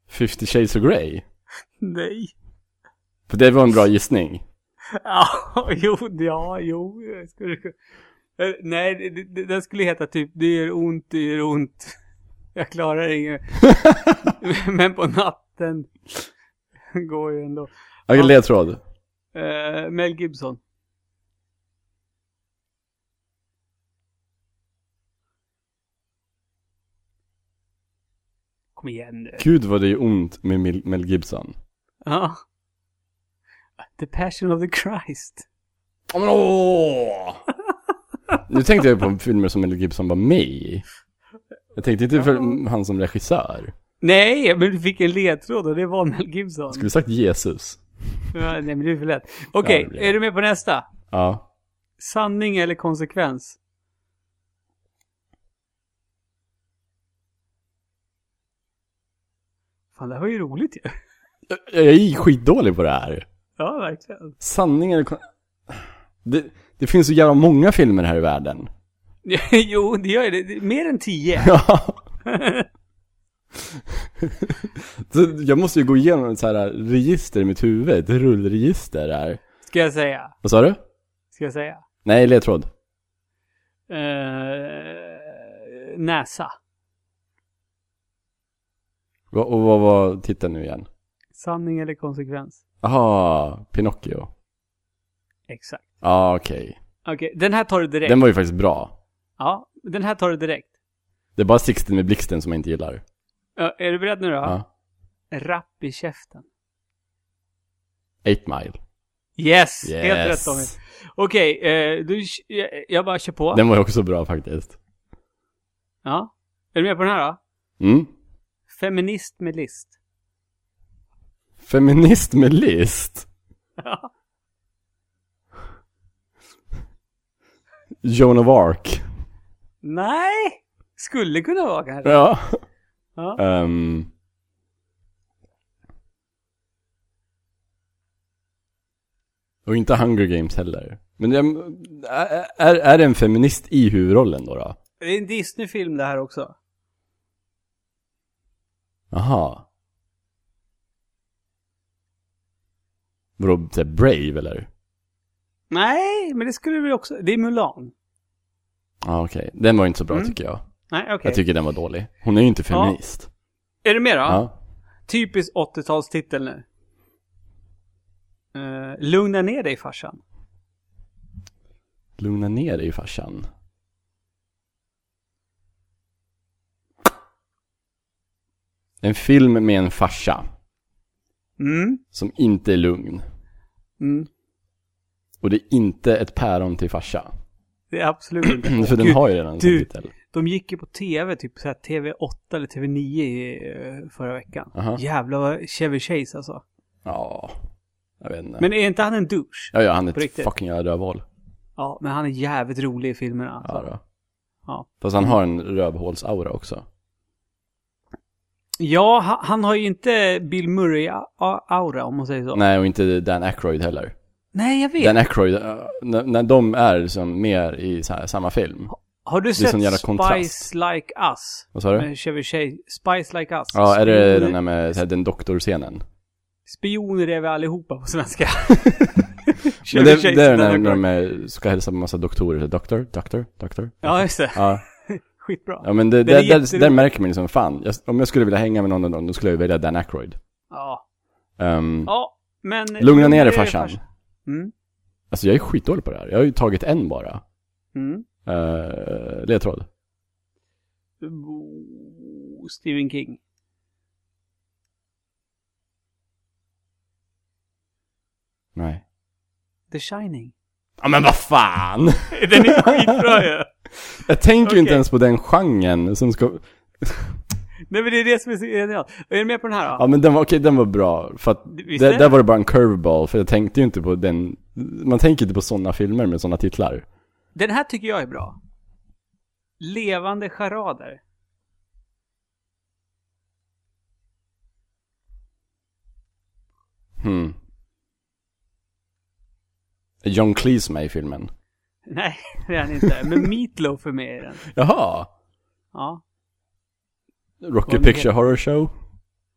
S3: Fifty shades of Grey.
S2: Nej.
S3: För det var en bra gissning.
S2: Ja, jo, ja, jo. jag Skulle, Eh, nej, den skulle heta typ Det gör ont, det gör ont. Jag klarar inget. Men på natten går ju ändå. Ja.
S3: ledtråd.
S2: Eh, Mel Gibson. Kom igen nu.
S3: Gud vad det är ont med Mel- Gibson.
S2: Ja. The Passion of the Christ.
S3: Åh, men åh! Nu tänkte jag på filmer som Mel Gibson var med i. Jag tänkte inte för han som regissör.
S2: Nej, men du fick en ledtråd och det var Mel Gibson.
S3: Skulle sagt Jesus.
S2: Ja, nej, men det är för lätt. Okej,
S3: Ja, blir det.
S2: är du med på nästa?
S3: Ja.
S2: Sanning eller konsekvens? Fan, det här var ju roligt ju.
S3: Jag, jag är skitdålig på det här.
S2: Ja, verkligen.
S3: Sanning eller kon- det, det finns så jävla många filmer här i världen.
S2: jo, det gör det. det. är Mer än tio.
S3: Ja. så jag måste ju gå igenom ett så här register i mitt huvud, ett rullregister här.
S2: Ska jag säga?
S3: Vad sa du?
S2: Ska jag säga?
S3: Nej, ledtråd.
S2: Uh, näsa.
S3: Och vad var titeln nu igen?
S2: Sanning eller konsekvens?
S3: Aha, Pinocchio.
S2: Exakt.
S3: Ja, ah, okej.
S2: Okej, den här tar du direkt.
S3: Den var ju faktiskt bra.
S2: Ja, den här tar du direkt.
S3: Det är bara Sixten med blixten som jag inte gillar.
S2: Ja, är du beredd nu då?
S3: Ja.
S2: Rapp i käften.
S3: Eight Mile.
S2: Yes!
S3: Yes.
S2: Helt rätt Tommy. Okej, eh, du, jag, jag bara kör på.
S3: Den var ju också bra faktiskt.
S2: Ja. Är du med på den här då?
S3: Mm.
S2: Feminist med list.
S3: Feminist med list.
S2: Ja.
S3: Joan of Arc.
S2: Nej! Skulle kunna vara kanske.
S3: Ja.
S2: Ja.
S3: Ehm. och inte Hunger Games heller. Men är, är, är det en feminist i huvudrollen då? då?
S2: Det är en Disney-film det här också.
S3: Aha. Vadå, så här Brave eller?
S2: Nej, men det skulle vi också. Det är Mulan.
S3: Ja okej. Den var inte så bra
S2: Mm.
S3: tycker jag.
S2: Nej, okej.
S3: Jag tycker den var dålig. Hon är ju inte
S2: Ja.
S3: feminist.
S2: Är du med då?
S3: Ja.
S2: Typisk 80-talstitel nu. Uh, lugna ner dig farsan.
S3: Lugna ner dig farsan. En film med en farsa.
S2: Mm.
S3: Som inte är lugn.
S2: Mm.
S3: Och det är inte ett päron till farsa.
S2: Det är absolut inte.
S3: För den har ju redan
S2: du.
S3: titel.
S2: De gick ju på tv, typ såhär TV8 eller TV9 i, eh, förra veckan.
S3: Aha.
S2: Jävlar vad Chevy Chase alltså.
S3: Ja, jag vet inte.
S2: Men är inte han en douche?
S3: ja, ja, han är ett fucking jävla rövhål.
S2: Ja, men han är jävligt rolig i filmerna. Alltså.
S3: Ja, då.
S2: Ja.
S3: Fast han har en rövhålsaura också.
S2: Ja, han, han har ju inte Bill Murray-aura om man säger så.
S3: Nej, och inte Dan Aykroyd heller.
S2: Nej, jag vet.
S3: Dan Aykroyd, äh, när, när de är liksom mer i här, samma film.
S2: har du sett Spice. Like Us?
S3: Vad sa du?
S2: Med Chevy Chase. Spice Like Us.
S3: Ja, är det den där med här, den doktorscenen?
S2: Spioner är vi allihopa på svenska.
S3: Men det, det är den där när de ska hälsa på massa doktorer, doktor, doktor, doktor.
S2: Ja, just det.
S3: Ja,
S2: Skitbra.
S3: ja men det,
S2: är
S3: där, där, märker man liksom, fan, jag, om jag skulle vilja hänga med någon av dem, då skulle jag välja Dan Aykroyd.
S2: Ja.
S3: Um,
S2: Ja, men...
S3: Lugna ner dig farsan.
S2: Mm.
S3: Alltså jag är skitdålig på det här. Jag har ju tagit en bara.
S2: Mm.
S3: Uh, ledtråd.
S2: Stephen King.
S3: Nej.
S2: The Shining.
S3: Ja men vad fan!
S2: Den är skitbra ju.
S3: Jag tänker ju inte ens på den genren som ska...
S2: Nej men det är det som är så genialt. Är du med på den här då?
S3: Ja men den var, okej den var bra. För att där,
S2: är
S3: där var det bara en curveball. För jag tänkte ju inte på den... Man tänker inte på sådana filmer med sådana titlar.
S2: Den här tycker jag är bra. Levande charader.
S3: Hmm. John Cleese med i filmen?
S2: Nej, det är han inte. Men Meatloaf är med i den.
S3: Jaha!
S2: Ja.
S3: Rocky Picture
S2: heter-
S3: Horror Show?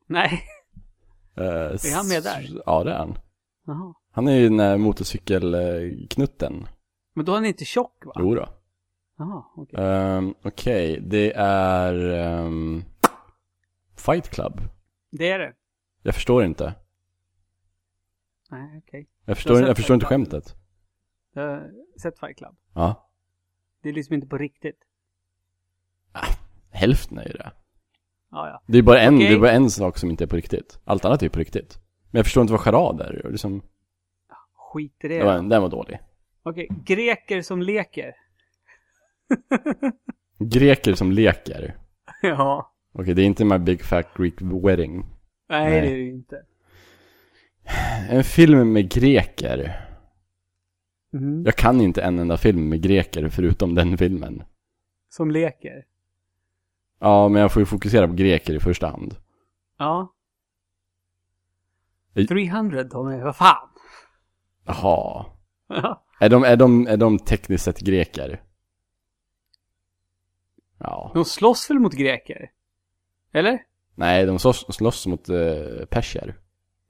S2: Nej.
S3: Eh,
S2: Är han med där?
S3: Ja det är han.
S2: Jaha.
S3: Han är ju den där motorcykelknutten.
S2: Men då är han inte tjock va?
S3: Jo då.
S2: Jaha, okej.
S3: Ehm, Okej, det är... ehm, Fight Club?
S2: Det är det.
S3: Jag förstår inte.
S2: Nej, okej.
S3: Jag
S2: Du
S3: förstår, jag förstår inte skämtet.
S2: Du har sett Fight Club?
S3: Ja.
S2: Det är liksom inte på riktigt.
S3: Hälften är ju det.
S2: Ja, ja.
S3: Det är bara en,
S2: Okej.
S3: det är bara en sak som inte är på riktigt. Allt annat är på riktigt. Men jag förstår inte vad charad är. Och Liksom,
S2: Skit i det.
S3: det var, den var dålig.
S2: Okej, greker som leker.
S3: Greker som leker.
S2: ja.
S3: Okej, det är inte My Big Fat Greek Wedding.
S2: Nej,
S3: Nej.
S2: det är det inte.
S3: En film med greker.
S2: Mhm.
S3: Jag kan inte en enda film med greker förutom den filmen.
S2: Som leker.
S3: Ja, men jag får ju fokusera på greker i första hand.
S2: Ja.
S3: I-
S2: 300 Tommy, vad fan?
S3: Jaha.
S2: Ja.
S3: Är de, är, de, är de tekniskt sett greker? Ja.
S2: De slåss väl mot greker? Eller?
S3: Nej, de slåss, slåss mot uh, perser.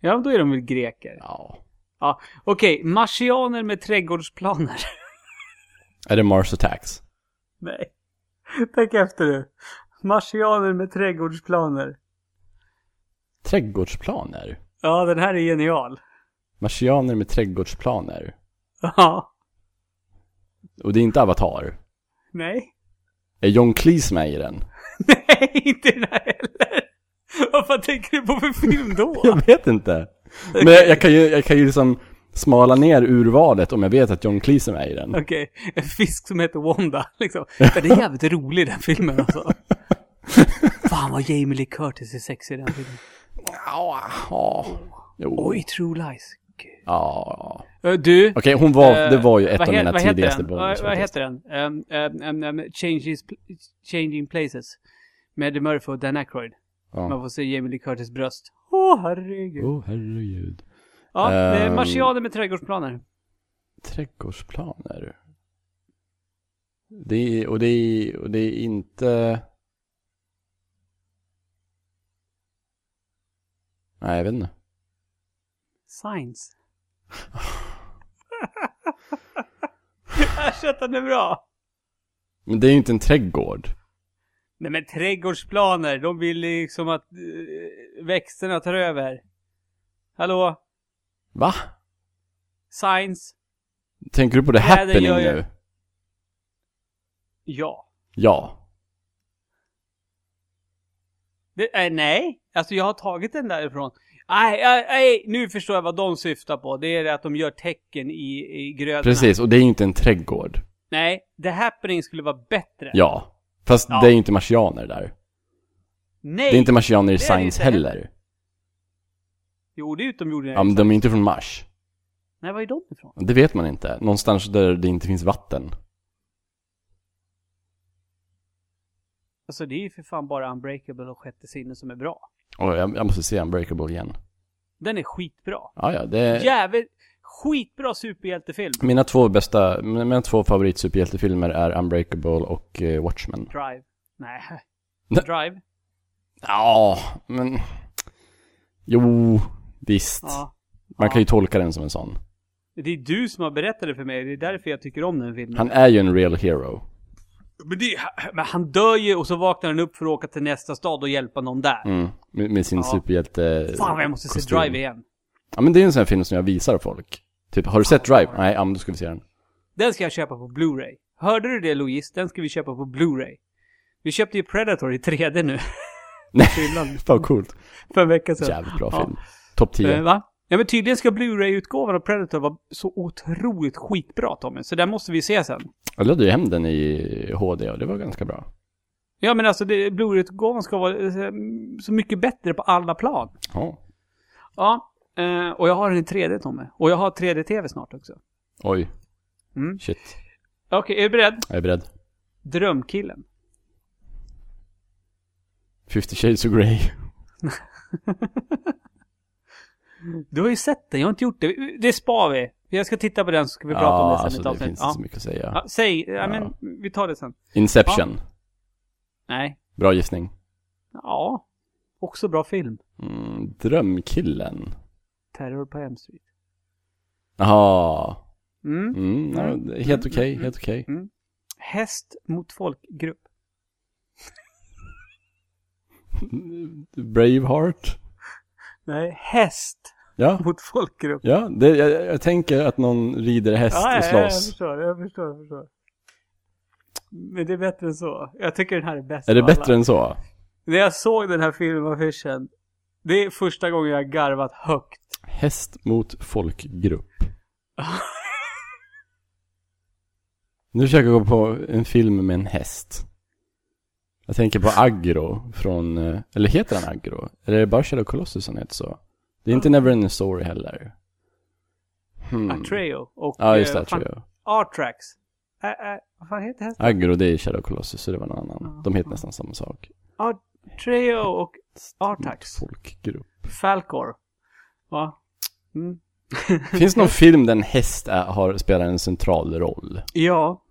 S2: Ja, då är de väl greker.
S3: Ja.
S2: Okej, marsianer med trädgårdsplaner.
S3: Är det Mars Attacks?
S2: Nej. Tänk efter nu. Marsianer med trädgårdsplaner.
S3: Trädgårdsplaner?
S2: Ja, den här är genial.
S3: Marsianer med trädgårdsplaner.
S2: Ja.
S3: Och det är inte Avatar.
S2: Nej.
S3: Är John Cleese med i den?
S2: Nej, inte den här heller. Vad fan tänker du på för film då?
S3: Jag vet inte. Men jag, jag, kan ju, jag kan ju liksom smala ner urvalet om jag vet att John Cleese är med i den.
S2: Okej, en fisk som heter Wanda, liksom. Men det är jävligt rolig den filmen alltså. Fan vad Jamie Lee Curtis är sexig i den filmen.
S3: Ja, ja. Jo.
S2: Oj, True Lies.
S3: Ja.
S2: Ö, Du.
S3: Okej, hon var,
S2: eh,
S3: det var ju ett av mina tidigaste bonus
S2: vad heter den? Um, um, um, changes, Changing Places. Med Eddie Murphy och Dan Aykroyd. Man
S3: Ja.
S2: får se Jamie Lee Curtis bröst. Åh, herregud.
S3: Åh, herregud.
S2: Ja, det är
S3: Ehm.
S2: marsianer med trädgårdsplaner.
S3: Trädgårdsplaner. Det är, och det är, och det är inte... Nej, jag vet inte.
S2: Science. Att den är bra.
S3: Men det är ju inte en trädgård.
S2: Nej men trädgårdsplaner, de vill liksom att eh, växterna tar över. Hallå?
S3: Va?
S2: Science?
S3: Tänker du på
S2: Träden
S3: Happening
S2: ju-
S3: nu?
S2: Ja.
S3: Ja.
S2: Det, eh, nej, alltså jag har tagit den därifrån. Nej, nej, nej, nu förstår jag vad de syftar på. Det är det att de gör tecken i, i grödorna.
S3: Precis, och det är ju inte en trädgård.
S2: Nej, the happening skulle vara bättre.
S3: Ja. Fast
S2: Ja.
S3: det är ju inte marsianer där.
S2: Nej!
S3: Det är inte marsianer i Science heller.
S2: heller. Jo, det är utomjordingar.
S3: Ja, men de är inte från Mars.
S2: Nej, var är de ifrån?
S3: Det vet man inte. Någonstans där det inte finns vatten.
S2: Alltså det är ju för fan bara Unbreakable och Sjätte sinne som är bra.
S3: Och jag, jag måste se Unbreakable igen.
S2: Den är skitbra.
S3: Ja, ja, det...
S2: Jävligt skitbra superhjältefilm.
S3: Mina två bästa, mina två favoritsuperhjältefilmer är Unbreakable och eh, Watchmen.
S2: Drive. Nej. Drive.
S3: Ja, men... Jo, visst.
S2: Ja.
S3: Man
S2: Ja.
S3: kan ju tolka den som en sån.
S2: Det är du som har berättat det för mig. Det är därför jag tycker om den filmen.
S3: Han är ju en real hero.
S2: Men, det, men han dör ju och så vaknar han upp för att åka till nästa stad och hjälpa någon där.
S3: Mm, med, med sin
S2: Ja.
S3: superhjälte...
S2: Fan vad jag måste se
S3: kostym.
S2: Drive igen.
S3: Ja, men det är en sån här film som jag visar folk. Typ, har du sett Drive? Nej, ja men då ska vi se den.
S2: Den ska jag köpa på Blu-ray. Hörde du det Louise? Den ska vi köpa på Blu-ray. Vi köpte ju Predator i 3D nu.
S3: Nej, fan coolt.
S2: För en vecka sedan.
S3: Jävligt bra
S2: Ja.
S3: film. Topp 10.
S2: Eh, va? Ja men tydligen ska Blu-ray-utgåvan av Predator vara så otroligt skitbra Tommy. Så den måste vi se sen.
S3: Jag laddade ju hem den i HD och det var ganska bra.
S2: Ja men alltså Blu-ray-utgåvan ska vara eh, så mycket bättre på alla plan.
S3: Ja.
S2: Ja. Eh, och jag har den i 3D Tommy. Och jag har 3D-TV snart också.
S3: Oj.
S2: Mm.
S3: Shit.
S2: Okej, är du beredd?
S3: Jag är beredd.
S2: Drömkillen.
S3: 50 shades of Grey.
S2: Du har ju sett den, jag har inte gjort det. Det spar vi. Jag ska titta på den så ska vi prata om det sen
S3: alltså det
S2: avsnitt.
S3: finns
S2: Ja.
S3: inte så mycket att säga.
S2: Ja, säg, ja, men vi tar det sen.
S3: Inception.
S2: Nej.
S3: Bra gissning.
S2: Ja. Också bra film.
S3: Mm, drömkillen.
S2: Terror på M Street.
S3: Jaha.
S2: Mm.
S3: Mm, ja,
S2: Mm.
S3: det är helt okej,
S2: Mm.
S3: helt okej.
S2: Häst mot folkgrupp.
S3: Braveheart.
S2: Nej, häst
S3: Ja,
S2: mot folkgrupp.
S3: ja det, jag, jag tänker att någon rider häst
S2: Ja,
S3: och
S2: ja, ja, jag
S3: slåss.
S2: förstår, jag förstår, jag förstår. Men det är bättre än så. Jag tycker den här är bäst
S3: Är det
S2: av alla.
S3: bättre än så?
S2: När jag såg den här filmaffischen, det är första gången jag har garvat högt.
S3: Häst mot folkgrupp. Nu försöker jag gå på en film med en häst. Jag tänker på Agro från, eh, eller heter han Agro? Eller är det bara Shadow Colossus som heter så? Det är inte Neverending Story heller. Hmm.
S2: Atreo och...
S3: Ja, just det,
S2: eh,
S3: Atreo.
S2: Artrax. Äh, vad fan heter hästen?
S3: Agro, det är Shadow Colossus, så det var någon annan. De heter nästan samma sak.
S2: Atreo och Artax.
S3: Folkgrupp.
S2: Falcor. Va? Mm.
S3: Finns någon film där en häst är, har, spelar en central roll?
S2: Ja.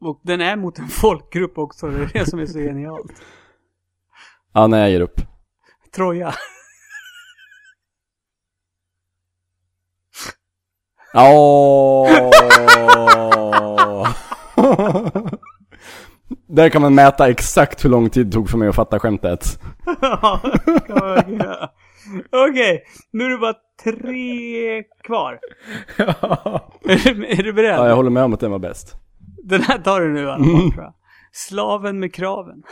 S2: Och den är mot en folkgrupp också, det är det som är så genialt.
S3: Ja, nej jag ger upp.
S2: Troja.
S3: Åh! Där kan man mäta exakt hur lång tid det tog för mig att fatta skämtet.
S2: Ja, det kan man Okej, nu är det bara tre kvar. är, du, är du beredd?
S3: Ja, jag håller med om att den var bäst.
S2: Den här tar du nu i alla fall tror jag. Slaven med kraven.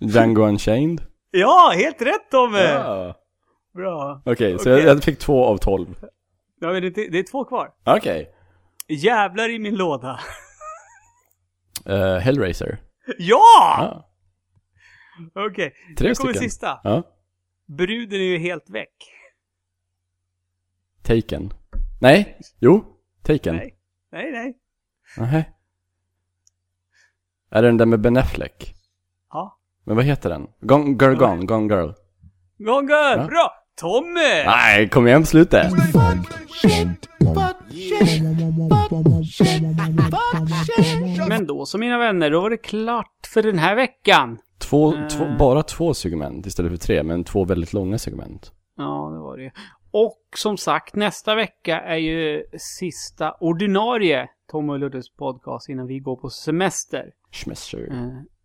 S3: Django Unchained?
S2: Ja, helt rätt Tommy!
S3: Ja.
S2: Bra.
S3: Okej, så
S2: Okej.
S3: jag, jag fick två av tolv.
S2: Ja, men det, det är två kvar.
S3: Okej.
S2: Jävlar i min låda.
S3: Eh, Hellraiser.
S2: Ja!
S3: Ja.
S2: Okej,
S3: Tre
S2: nu kommer
S3: stycken.
S2: sista.
S3: Ja.
S2: Bruden är ju helt väck.
S3: Taken. Nej? Jo? Taken?
S2: Nej, nej, nej.
S3: Nej. Är det den där med Ben Affleck?
S2: Ja.
S3: Men vad heter den? Gone Girl Gone, Gone Girl.
S2: Gone girl,
S3: Ja.
S2: bra! Tommy!
S3: Nej, kom igen på slutet.
S2: Men då så mina vänner, då var det klart för den här veckan.
S3: Två,
S2: Eh.
S3: två, bara två segment istället för tre, men två väldigt långa segment.
S2: Ja, det var det. Och som sagt, nästa vecka är ju sista ordinarie Tom och Luddes podcast innan vi går på semester.
S3: Schmesser.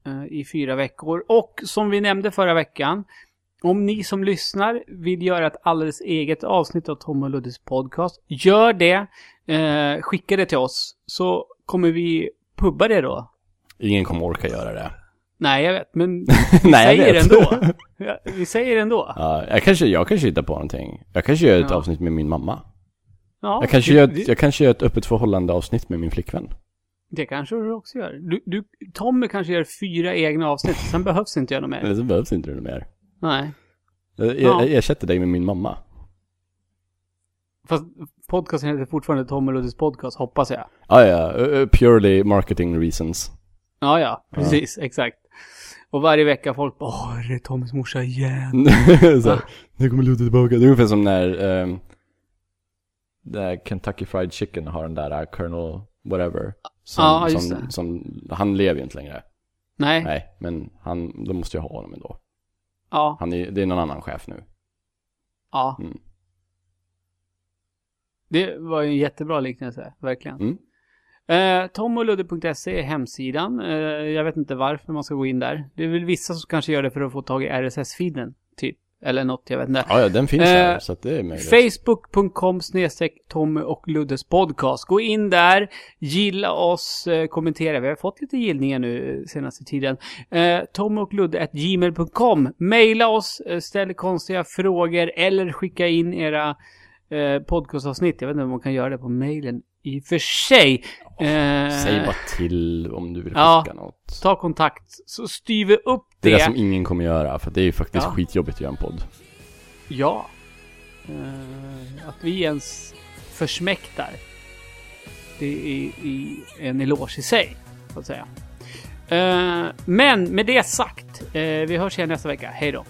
S2: eh, eh, i fyra veckor. Och som vi nämnde förra veckan, om ni som lyssnar vill göra ett alldeles eget avsnitt av Tom och Luddes podcast, gör det. Eh, skicka det till oss, så kommer vi pubba det då.
S3: Ingen kommer orka göra det.
S2: Nej, jag vet, men vi
S3: Nej, jag
S2: säger
S3: vet.
S2: ändå. Ja, vi säger ändå.
S3: Ja, jag kanske, jag kanske hittar på någonting. Jag kanske gör ett
S2: Ja.
S3: avsnitt med min mamma.
S2: Ja,
S3: Jag kanske,
S2: det,
S3: gör ett,
S2: det,
S3: jag kanske gör ett öppet förhållande avsnitt med min flickvän.
S2: det kanske du också gör. Du, du, Tommy kanske gör fyra egna avsnitt, sen behövs inte göra något mer.
S3: Eller så behövs inte det mer.
S2: Nej.
S3: Jag, jag,
S2: Ja.
S3: jag ersätter dig med min mamma.
S2: Fast podcasten heter fortfarande Tom och Luddes podcast, hoppas jag.
S3: Ah, ja, uh, uh, purely marketing reasons.
S2: Ja, ja, precis, exakt. Och varje vecka folk bara Åh, är det Tommys morsa igen?
S3: så, här, nu kommer Ludde tillbaka. Det är ungefär som när um, där Kentucky Fried Chicken har den där uh, Colonel whatever. Som,
S2: Ja, just
S3: som,
S2: det.
S3: som, han lever ju inte längre.
S2: Nej.
S3: Nej, men han, de måste ju ha honom ändå.
S2: Ja.
S3: Han är, det är någon annan chef nu.
S2: Ja.
S3: Mm.
S2: Det var ju en jättebra liknelse, verkligen.
S3: Mm.
S2: Eh, tomoludde.se är hemsidan. Eh, jag vet inte varför man ska gå in där. Det är väl vissa som kanske gör det för att få tag i RSS-feeden, typ. Eller något, jag vet inte.
S3: Ja, ja, den finns
S2: Eh,
S3: där, så det är möjligt.
S2: Facebook.com snedstreck Tommy och Luddes podcast. Gå in där, gilla oss, eh, kommentera. Vi har fått lite gillningar nu eh, senaste tiden. Eh, Tommy och Ludde gmail.com. Maila oss, eh, ställ konstiga frågor eller skicka in era eh, podcastavsnitt. Jag vet inte om man kan göra det på mailen i och för sig. Eh,
S3: Säg bara till om du vill
S2: Ja.
S3: skicka något.
S2: Ta kontakt, så styr vi upp
S3: Det
S2: det.
S3: är det som ingen kommer göra, för det är ju faktiskt
S2: Ja.
S3: skitjobbigt att göra en podd.
S2: Ja. Eh, att vi ens försmäktar. Det är i en eloge i sig, så att säga. Eh, men med det sagt, eh, vi hörs igen nästa vecka. Hej då.